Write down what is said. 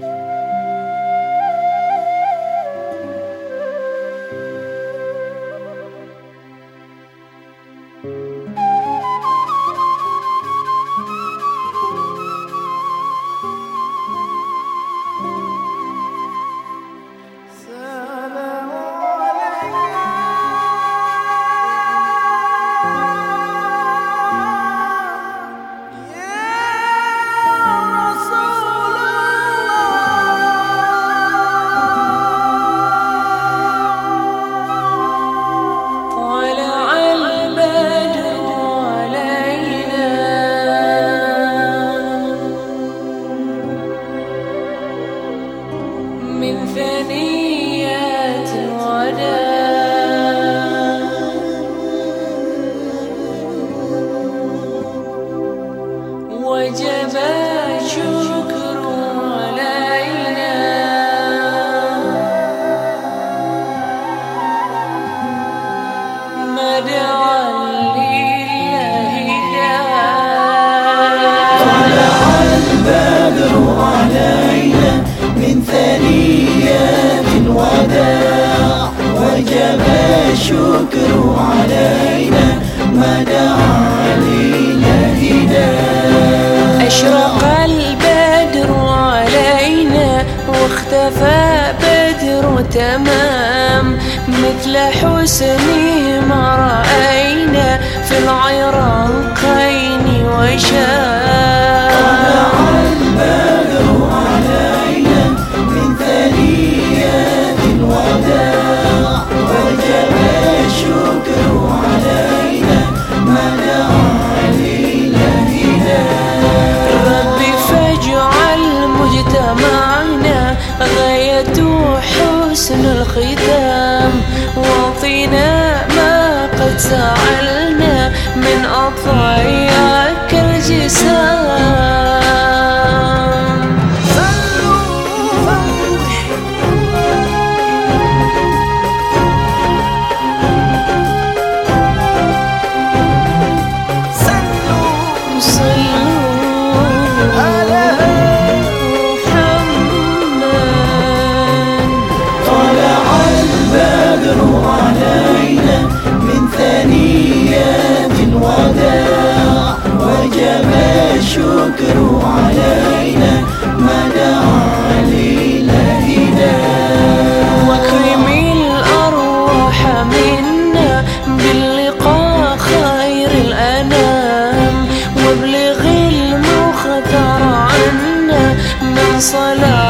thank you. من ثنيات الوداع. وجب شكر علينا. ما دعا الشكر علينا ما دعا لنا أشرق البدر علينا واختفى بدر تمام. مثل حسنه ما رأينا في العراقين وشام حسن الختام. واعطينا ما قد سألنا من أطياك one.